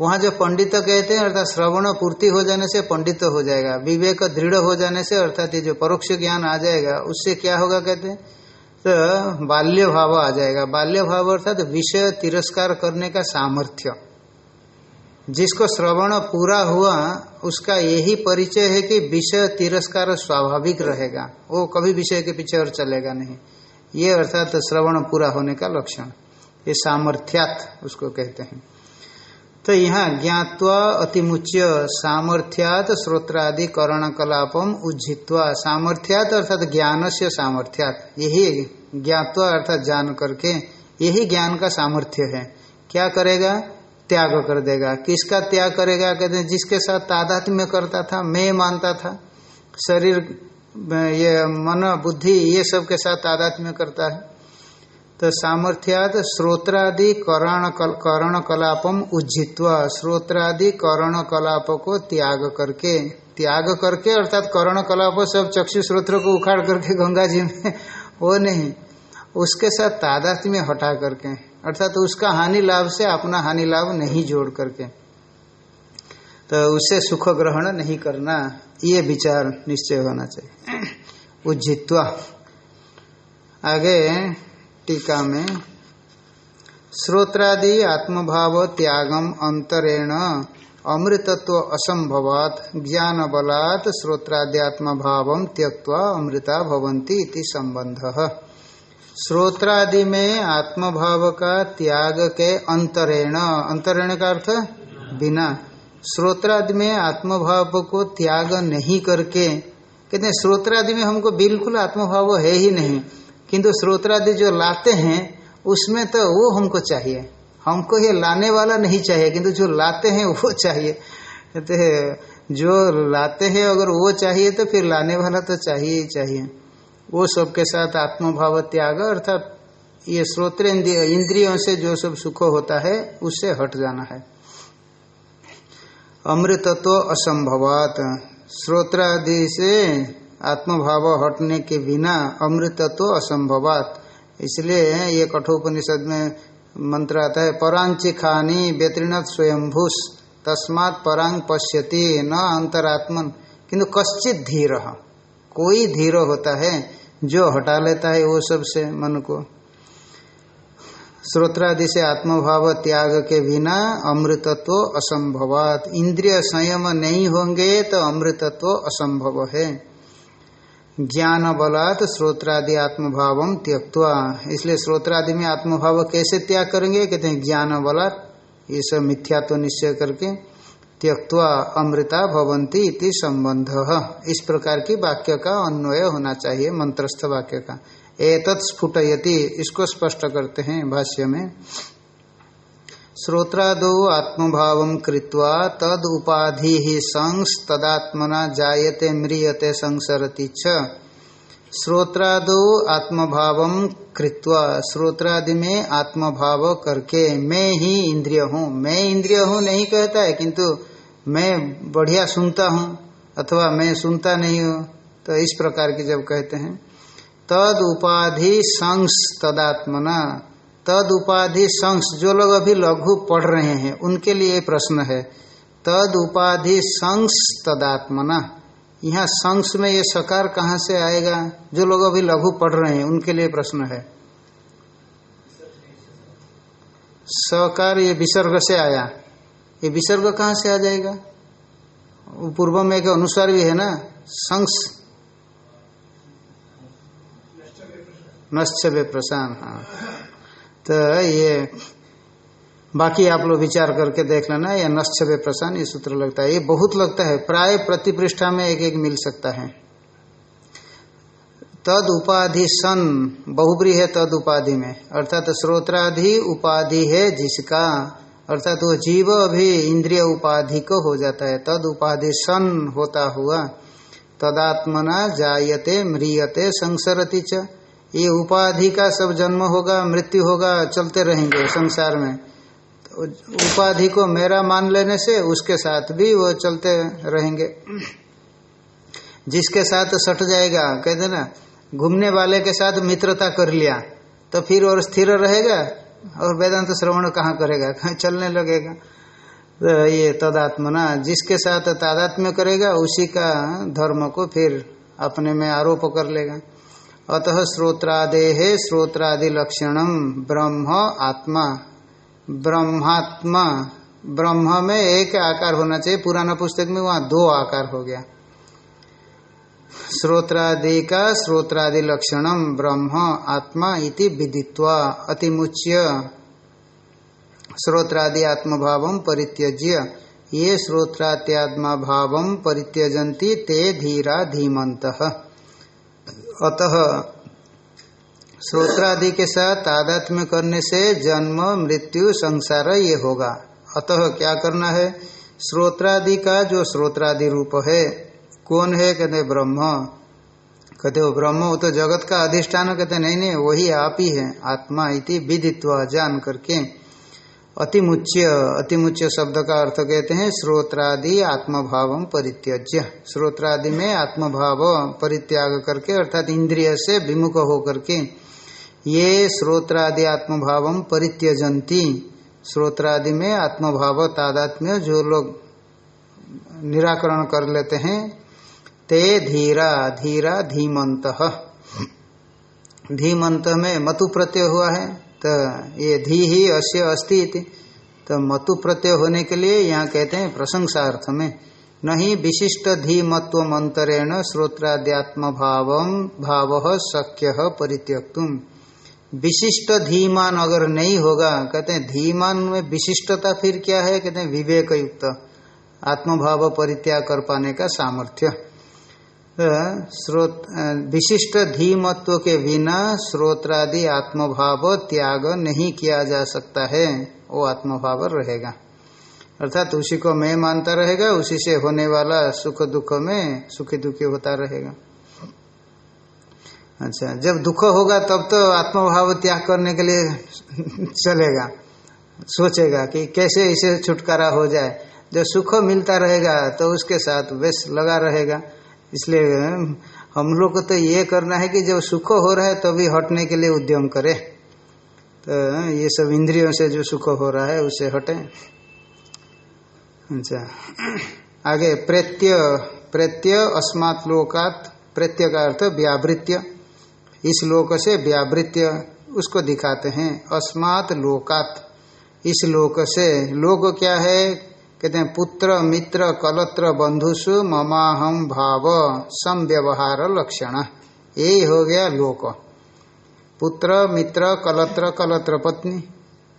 वहाँ जो पंडित कहते हैं, अर्थात श्रवण पूर्ति हो जाने से पंडित हो जाएगा, विवेक दृढ़ हो जाने से अर्थात ये जो परोक्ष ज्ञान आ जाएगा, उससे क्या होगा कहते हैं? तो बाल्य भाव आ जाएगा। बाल्य भाव अर्थात विषय तिरस्कार करने का सामर्थ्य। जिसको श्रवण पूरा हुआ, उसका यही परिचय है कि विषय तिरस्कार स्वाभाविक रहेगा। वो कभी विषय के पीछे और चलेगा नहीं। ये अर्थात श्रवण पूरा होने का लक्षण। ये सामर्थ्यात उसको कहते हैं। तो यहाँ ज्ञावा अतिमुच्य सामर्थ्यात श्रोत्रादि करण कलापम उज्जित्वा सामर्थ्यात अर्थात ज्ञान से सामर्थ्यात। यही ज्ञावा अर्थात जान करके यही ज्ञान का सामर्थ्य है। क्या करेगा? त्याग कर देगा। किसका त्याग करेगा? कहते हैं, जिसके साथ तादात्म्य करता था, मैं मानता था। शरीर, ये मन, बुद्धि, ये सब के साथ तादात्म्य करता है। तो सामर्थ्याद श्रोत्रादि करण करण कलापम उज्जित्व श्रोत्रादि करण कलाप को त्याग करके त्याग करके अर्थात करण कलाप सब चक्षु श्रोत्र को उखाड़ करके गंगा जी में, वो नहीं, उसके साथ में हटा करके, अर्थात तो उसका हानि लाभ से अपना हानि लाभ नहीं जोड़ करके तो उससे सुख ग्रहण नहीं करना, ये विचार निश्चय होना चाहिए। उज्जित्वा। आगे टीका में, श्रोत्रादि आत्मभाव त्यागम अंतरेण अमृतत्व असंभवात ज्ञान बलात् श्रोत्राद्यात्म भाव त्यक्वा अमृता भवंती इति संबंध। श्रोत्रादि में आत्मभाव का त्याग के अंतरेण अंतरेण का अर्थ? बिना। श्रोत्रादि में आत्मभाव को त्याग नहीं करके, कहते श्रोत्रादि में हमको बिल्कुल आत्मभाव है ही नहीं। किंतु स्रोत्रादि जो लाते हैं, उसमें तो वो हमको चाहिए। हमको ये लाने वाला नहीं चाहिए, किंतु जो लाते हैं वो चाहिए। कहते हैं, जो लाते हैं अगर वो चाहिए तो फिर लाने वाला तो चाहिए ही चाहिए। वो सबके साथ आत्मभाव त्याग, अर्थात ये श्रोत्र इंद्रियों से जो सब सुख होता है, उससे हट जाना है। अमृतत्व असंभवात। श्रोत्रादि से आत्मभाव हटने के बिना अमृतत्व असंभवात। इसलिए ये कठोपनिषद में मंत्र आता है परांची खानी व्यतीर्णत स्वयंभूष तस्मात परांग पश्यति न अंतरात्मन। किंतु कश्चित धीर, कोई धीर होता है, जो हटा लेता है वो सबसे मन को। श्रोत्रादि से आत्मभाव त्याग के बिना अमृतत्व असंभवात। इंद्रिय संयम नहीं होंगे तो अमृतत्व असंभव है। ज्ञान बलात् श्रोत्रादि आत्मभाव त्यक्वा इसलिए श्रोत्रादि में आत्मभाव कैसे त्याग करेंगे? कहते हैं ज्ञान बलात् ये सब मिथ्या तो निश्चय करके त्यक्वा अमृता भवंती इति संबंध। इस प्रकार की वाक्य का अन्वय होना चाहिए, मंत्रस्थ वाक्य का। एतत् स्फुटयति, इसको स्पष्ट करते हैं भाष्य में। श्रोत्रादो आत्मभाव कृत्वा तद उपाधि ही संस तदात्मना जायते म्रियते संसरति च। श्रोत्रादो आत्मभाव कृत्वा श्रोत्रादि में आत्मभाव करके मैं ही इंद्रिय हूँ। मैं इंद्रिय हूँ नहीं कहता है, किंतु मैं बढ़िया सुनता हूँ अथवा मैं सुनता नहीं हूँ तो इस प्रकार की जब कहते हैं। तद उपाधि संस तदात्मना तद उपाधि संस जो लोग अभी लघु पढ़ रहे हैं, उनके लिए प्रश्न है। तद उपाधि संस तदात्मना। यहाँ संस में ये सकार कहाँ से आएगा? जो लोग अभी लघु पढ़ रहे हैं, उनके लिए प्रश्न है। सकार ये विसर्ग से आया। ये विसर्ग कहाँ से आ जाएगा? पूर्व में एक अनुसार भी है ना? संस नश्च प्रशान हाँ। तो ये बाकी आप लोग विचार करके देख लेना, या नश्चवे प्रसान ये सूत्र लगता है। ये बहुत लगता है, प्राय प्रतिपृष्ठा में एक एक मिल सकता है। तद उपाधि सन, बहुब्री है तद उपाधि में। अर्थात श्रोत्राधि उपाधि है जिसका, अर्थात वो जीव अभी इंद्रिय उपाधि को हो जाता है। तद उपाधि सन होता हुआ, तदात्मना जायते, म्रियते, संसरति च। ये उपाधि का सब जन्म होगा, मृत्यु होगा, चलते रहेंगे संसार में। तो उपाधि को मेरा मान लेने से उसके साथ भी वो चलते रहेंगे। जिसके साथ सट जाएगा, कहते ना, घूमने वाले के साथ मित्रता कर लिया तो फिर और स्थिर रहेगा और वेदांत तो श्रवण कहाँ करेगा? कहीं चलने लगेगा। तो ये तदात्मना, जिसके साथ तादात्म्य करेगा, उसी का धर्म को फिर अपने में आरोप कर लेगा। अतः श्रोत्रादेह श्रोत्रादि लक्षणम ब्रह्म आत्मा। ब्रह्मात्मा, ब्रह्म में एक आकार होना चाहिए, पुराना पुस्तक में वहाँ दो आकार हो गया। श्रोत्रादि का श्रोत्रादि लक्षणम ब्रह्म आत्मा इति विदित्वा, अतिमुच्य। श्रोत्रादि आत्मभाव परित्यज्य, ये श्रोत्रात्यात्मा भाव परित्यजंती ते धीरा धीमंत अतः श्रोत्रादि के साथ तादात्म्य करने से जन्म, मृत्यु, संसार ये होगा। अतः क्या करना है? श्रोत्रादि का जो श्रोत्रादि रूप है, कौन है? कहते ब्रह्म। कहते हो ब्रह्म, वो तो जगत का अधिष्ठान कहते, नहीं नहीं, वही आप ही है, आत्मा इति विदित्व जान करके। अतिमुच्य अतिमुच्य शब्द का अर्थ कहते हैं श्रोत्रादि आत्मभाव परित्यज्य। श्रोत्रादि में आत्मभाव परित्याग करके, अर्थात इंद्रिय से विमुख होकर के ये श्रोत्रादि आत्मभाव परित्यजंती। श्रोत्रादि में आत्मभाव तादात्म्य जो लोग निराकरण कर लेते हैं, ते धीरा धीरा धीमंत धीमंत में मतु प्रत्यय हुआ है। तो ये धी ही अश्य अस्ति तो मतु प्रत्यय होने के लिए यहाँ कहते हैं प्रशंसार्थ में, नहीं विशिष्ट धीमत्व मंत्रेण श्रोत्राद्यात्म भाव भाव शक्य परित्यक्तुम। विशिष्ट धीमान अगर नहीं होगा, कहते हैं धीमान में विशिष्टता फिर क्या है? कहते हैं विवेक युक्त आत्मभाव परित्याग कर पाने का सामर्थ्य। विशिष्ट धीमत्व के बिना श्रोत्रादि आत्मभाव त्याग नहीं किया जा सकता है। वो आत्मभाव रहेगा। अर्थात उसी को मैं मानता रहेगा, उसी से होने वाला सुख दुख में सुखी दुखी होता रहेगा। अच्छा जब दुख होगा तब तो आत्मभाव त्याग करने के लिए चलेगा। सोचेगा कि कैसे इसे छुटकारा हो जाए। जब सुख मिलता रहेगा तो उसके साथ बेस लगा रहेगा। इसलिए हम लोग को तो ये करना है कि जब सुख हो रहा है तभी तो हटने के लिए उद्यम करे। तो ये सब इंद्रियों से जो सुख हो रहा है उसे हटे। अच्छा। आगे प्रत्य प्रत्य अस्मात् लोकात। प्रत्य का अर्थ व्यावृत्य। इस लोक से व्यावृत्य उसको दिखाते हैं। अस्मात् लोकात। इस लोक से लोक क्या है? कहते हैं, पुत्र, मित्र, कलत्र बंधुषु ममाहम भाव समव्यवहार लक्षण। यही हो गया लोक। पुत्र, मित्र, कलत्र कलत्र, पत्नी,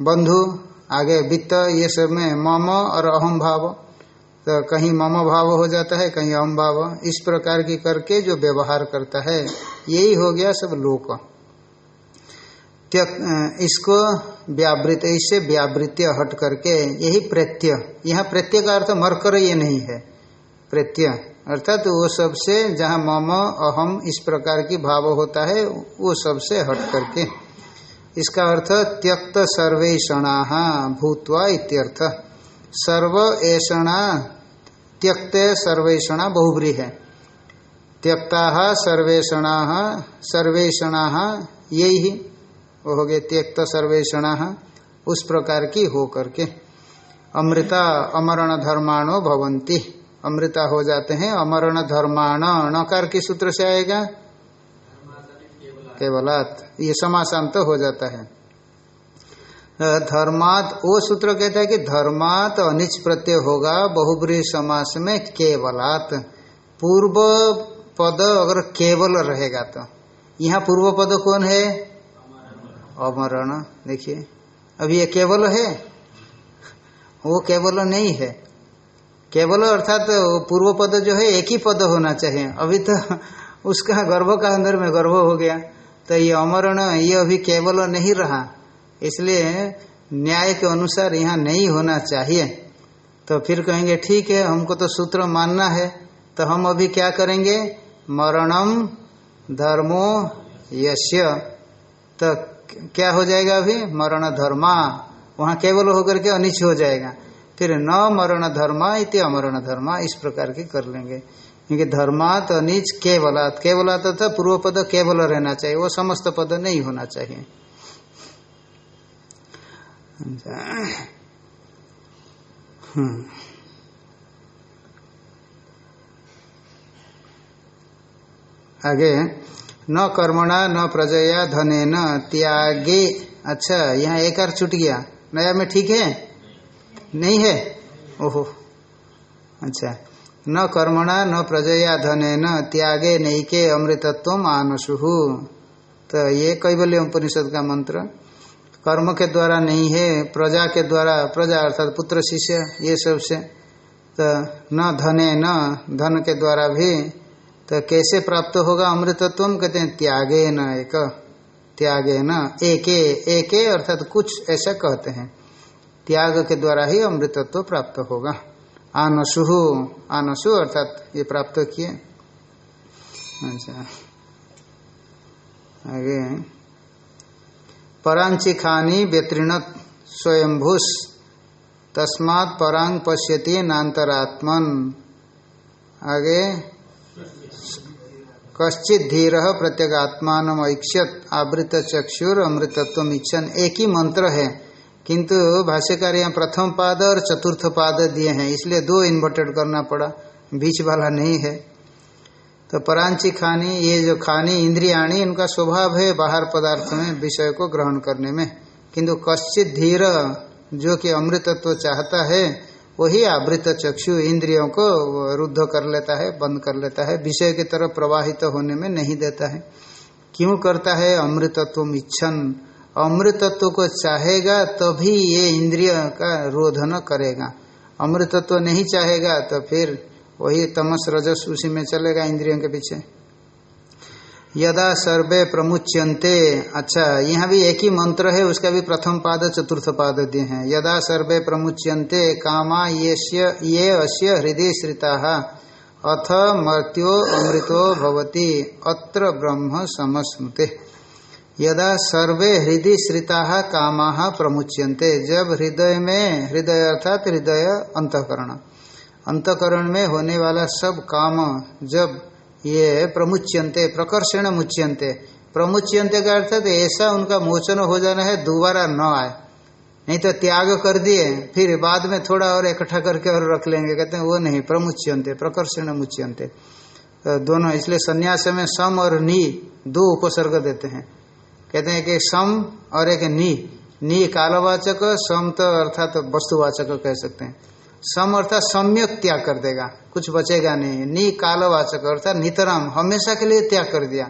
बंधु, आगे वित्त, ये सब में मम और अहम भाव। तो कहीं मम भाव हो जाता है, कहीं अहम भाव। इस प्रकार की करके जो व्यवहार करता है, यही हो गया सब लोक। इसको व्यावृत इससे व्यावृत्य हट करके, यही प्रत्यय। यहाँ प्रत्यय का अर्थ मरकर ये नहीं है। प्रत्यय, अर्थात वो सबसे जहाँ मम, अहम, इस प्रकार की भाव होता है, वो सबसे हट करके। इसका अर्थ त्यक्त सर्वेषणा भूतवा इत्यर्थ। सर्व ऐषणा त्यक्त सर्वेषणा बहुब्री है त्यक्ता सर्वेषणा सर्वेषणा यही वो हो गए त्यक्त सर्वेषण। उस प्रकार की हो करके। अमृता अमरण धर्माणो भवंती अमृता हो जाते हैं, अमरण धर्माण नकार की सूत्र से आएगा। केवलात। ये समासांत तो हो जाता है। धर्मात, वो सूत्र कहता है कि धर्मात अनिच प्रत्यय होगा, बहुब्री समास में केवलात। पूर्व पद अगर केवल रहेगा तो। यहाँ पूर्व पद कौन है? अमरण देखिए। अभी ये केवल है, वो केवल नहीं है। केवल अर्थात तो पूर्व पद जो है, एक ही पद होना चाहिए। अभी तो उसका गर्भ का अंदर में गर्भ हो गया। तो ये अमरण, ये अभी केवल नहीं रहा। इसलिए न्याय के अनुसार यहाँ नहीं होना चाहिए। तो फिर कहेंगे, ठीक है, हमको तो सूत्र मानना है। तो हम अभी क्या करेंगे? मरणम धर्मो यश्य तो क्या हो जाएगा अभी? मरण धर्मा। वहाँ केवल होकर के अनिच हो जाएगा। फिर न मरण धर्मा इति अमरण धर्मा, इस प्रकार की कर लेंगे। क्योंकि धर्मात अनिच केवलात। केवलात था पूर्व पद केवल रहना चाहिए। वो समस्त पद नहीं होना चाहिए। हम्म। आगे। न कर्मणा, न प्रजया धने न त्यागे। अच्छा यहाँ एक आर छूट गया। नया में ठीक है? नहीं है? ओहो। अच्छा। न कर्मणा, न प्रजया धने न त्यागे नहीं के अमृतत्व मानसु तो ये कैबल्य उपनिषद का मंत्र। कर्म के द्वारा नहीं है, प्रजा के द्वारा, प्रजा अर्थात पुत्र, शिष्य, ये सबसे। तो न धने न धन के द्वारा भी तो कैसे प्राप्त होगा अमृतत्व कहते हैं, त्यागे न एक, त्यागे न, एके एके अर्थात कुछ ऐसा कहते हैं। त्याग के द्वारा ही अमृतत्व प्राप्त होगा। आनसु आनसु अर्थात ये प्राप्त किए। अच्छा। आगे। परांची खानी व्यतीर्ण स्वयंभूष तस्मात् परांग पश्यति नान्तरात्मन। आगे। कश्चित धीर प्रत्येगात्मान ऐक्षत आवृत चक्षुर अमृतत्व इच्छन। एक ही मंत्र है। किंतु भाष्यकार यहाँ प्रथम पाद और चतुर्थ पाद दिए हैं। इसलिए दो इन्वर्टेड करना पड़ा। बीच वाला नहीं है। तो परांची खानी, ये जो खानी, इंद्रियाणी, इनका स्वभाव है बाहर पदार्थ में, विषय को ग्रहण करने में। किंतु कश्चित धीर, जो कि अमृतत्व चाहता है वही आवृत चक्षु इंद्रियों को रुद्ध कर लेता है, बंद कर लेता है, विषय की तरफ़ प्रवाहित होने में नहीं देता है। क्यों करता है? अमृतत्व इच्छन अमृतत्व को चाहेगा तभी तो ये इंद्रिय का रोधन करेगा। अमृतत्व नहीं चाहेगा तो फिर वही तमस, रजस उसी में चलेगा इंद्रियों के पीछे। यदा सर्वे प्रमुच्यंते अच्छा यहाँ भी एक ही मंत्र है, उसका भी प्रथम पाद, चतुर्थ पाद दिए हैं। यदा सर्वे प्रमुच्यंते कामा ये अश्य हृदय श्रिता, अथ मर्त्यो अमृतो भवति, अत्र ब्रह्म समस्मृते। यदा सर्वे हृदय श्रिता, कामा प्रमुच्यंते जब हृदय में, हृदय अर्थात हृदय अंतकरण अंतकरण में होने वाला सब काम, जब ये प्रमुच्यंते प्रकर्षण मुच्यंते प्रमुच्यंत का अर्थ तो ऐसा उनका मोचन हो जाना है, दोबारा न आए। नहीं तो त्याग कर दिए, फिर बाद में थोड़ा और इकट्ठा करके और रख लेंगे। कहते हैं, वो नहीं प्रमुच्यंते प्रकर्षण मुच्यंते तो दोनों, इसलिए संन्यास में सम और नी, दो उपसर्ग देते हैं। कहते हैं कि सम और एक नी। नी कालवाचक, सम तो अर्थात तो वस्तुवाचक कह सकते हैं। सम अर्थात सम्यक त्याग कर देगा। कुछ बचेगा नहीं। नी कालवाचक अर्थात नितराम। हमेशा के लिए त्याग कर दिया।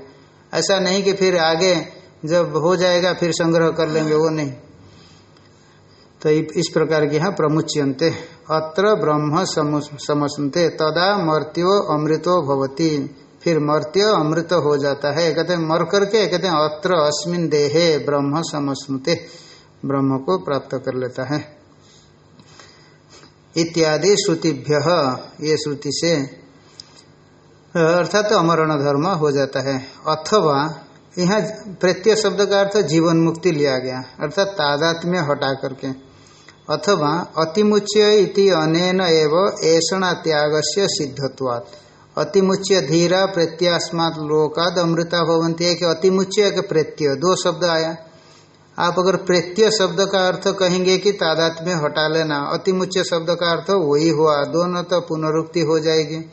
ऐसा नहीं कि फिर आगे जब हो जाएगा, फिर संग्रह कर लेंगे, वो नहीं। तो इस प्रकार की यहाँ प्रमुच्यंते अत्र ब्रह्म समझते तदा मर्त्यो अमृतो भवती। फिर मर्त्य अमृत हो जाता है। कहते हैं मर करके कहते हैं अत्र, अस्मिन देहे ब्रह्म समस्मृते ब्रह्म को प्राप्त कर लेता है। इत्यादि श्रुतिभ्य ये श्रुति से अर्थात तो अमरण धर्म हो जाता है। अथवा यहाँ प्रत्यय शब्द का अर्थ जीवन मुक्ति लिया गया, अर्थात तादात्म्य हटा करके। अथवा अतिमुच्य इति अनेन एव त्याग से सिद्धत्वात्। अतिमुच्य धीरा प्रत्यास्मात लोकाद अमृता भवंती कि अतिमुच्य, एक प्रत्यय। दो शब्द आया। आप अगर प्रत्यय शब्द का अर्थ कहेंगे कि तादात में हटा लेना, अतिमुच्य शब्द का अर्थ वही हुआ, दोनों तो पुनरुक्ति हो जाएगी।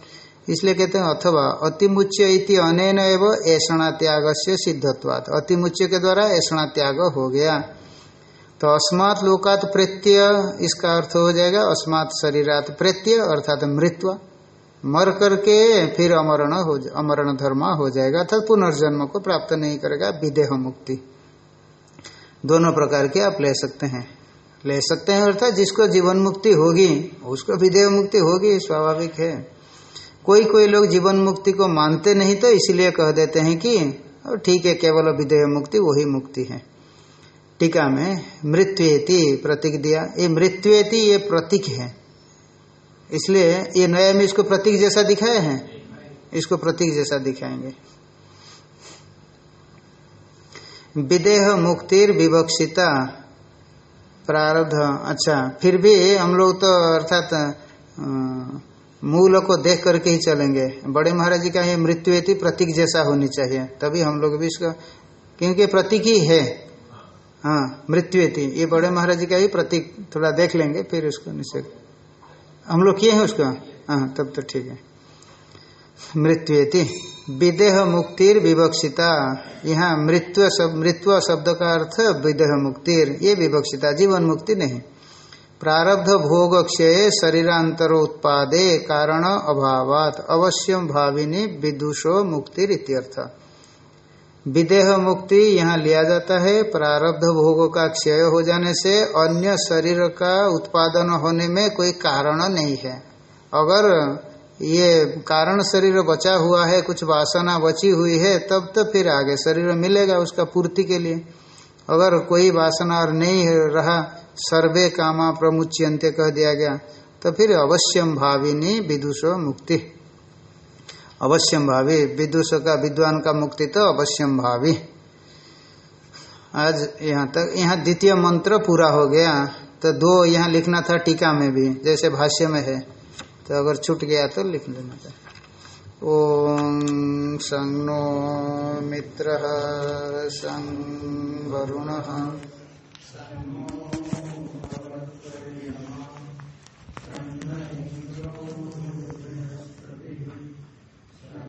इसलिए कहते हैं, अथवा अतिमुच्य इति अनेन एवं ऐषणा त्याग से सिद्धत्वात्। अतिमुच्य के द्वारा ऐषणा त्याग हो गया। तो अस्मात् लोकात प्रत्यय, इसका अर्थ हो जाएगा अस्मात् शरीरात प्रत्यय, अर्थात मृत्व। मर करके फिर अमरण हो, अमरण धर्म हो जाएगा, अर्थात पुनर्जन्म को प्राप्त नहीं करेगा, विदेह मुक्ति। दोनों प्रकार के आप ले सकते हैं। ले सकते हैं अर्थात जिसको जीवन मुक्ति होगी, उसको विदेह मुक्ति होगी, स्वाभाविक है। कोई कोई लोग जीवन मुक्ति को मानते नहीं तो इसलिए कह देते हैं कि ठीक है, केवल विदेह मुक्ति, वही मुक्ति है। टीका में मृत्युति प्रतीक दिया। ये मृत्युति ये प्रतीक है। इसलिए ये नया में इसको प्रतीक जैसा दिखाए हैं? इसको प्रतीक जैसा दिखाएँगे। विदेह मुक्तिर विवक्षिता प्रारब्ध। अच्छा फिर भी हम लोग तो अर्थात मूल को देख करके ही चलेंगे। बड़े महाराज जी का ये मृत्यु प्रतीक जैसा होनी चाहिए, तभी हम लोग भी इसका, क्योंकि प्रतीक ही है। हाँ मृत्यु ये बड़े महाराज जी का ही प्रतीक, थोड़ा देख लेंगे, फिर उसको निश्चय हम लोग किए हैं उसका? हाँ तब तो ठीक है। मृत्यु विदेह मुक्तिर विवक्षिता यहाँ मृत्यु मृत्यु शब्द का अर्थ विदेह मुक्तिर ये विवक्षिता जीवन मुक्ति नहीं। प्रारब्ध भोग क्षय शरीरांतर उत्पादे कारण अभावात। अवश्यम भाविनी विदुषो मुक्तिर इत्यर्थ विदेह मुक्ति यहाँ लिया जाता है प्रारब्ध भोग का क्षय हो जाने से अन्य शरीर का उत्पादन होने में कोई कारण नहीं है। अगर ये कारण शरीर बचा हुआ है, कुछ वासना बची हुई है, तब तो फिर आगे शरीर मिलेगा उसका पूर्ति के लिए। अगर कोई वासना और नहीं रहा, सर्वे कामा प्रमुच्यंत्य कह दिया गया तो फिर अवश्यम भाविनी विदुषो मुक्ति। अवश्यम भावी, विदुष का, विद्वान का मुक्ति तो अवश्यम भावी। आज यहाँ तक, यहाँ द्वितीय मंत्र पूरा हो गया तो दो यहाँ लिखना था टीका में भी, जैसे भाष्य में है। तो अगर छूट गया तो लिख लेना था। ओम संगनो मित्र संग वरुण।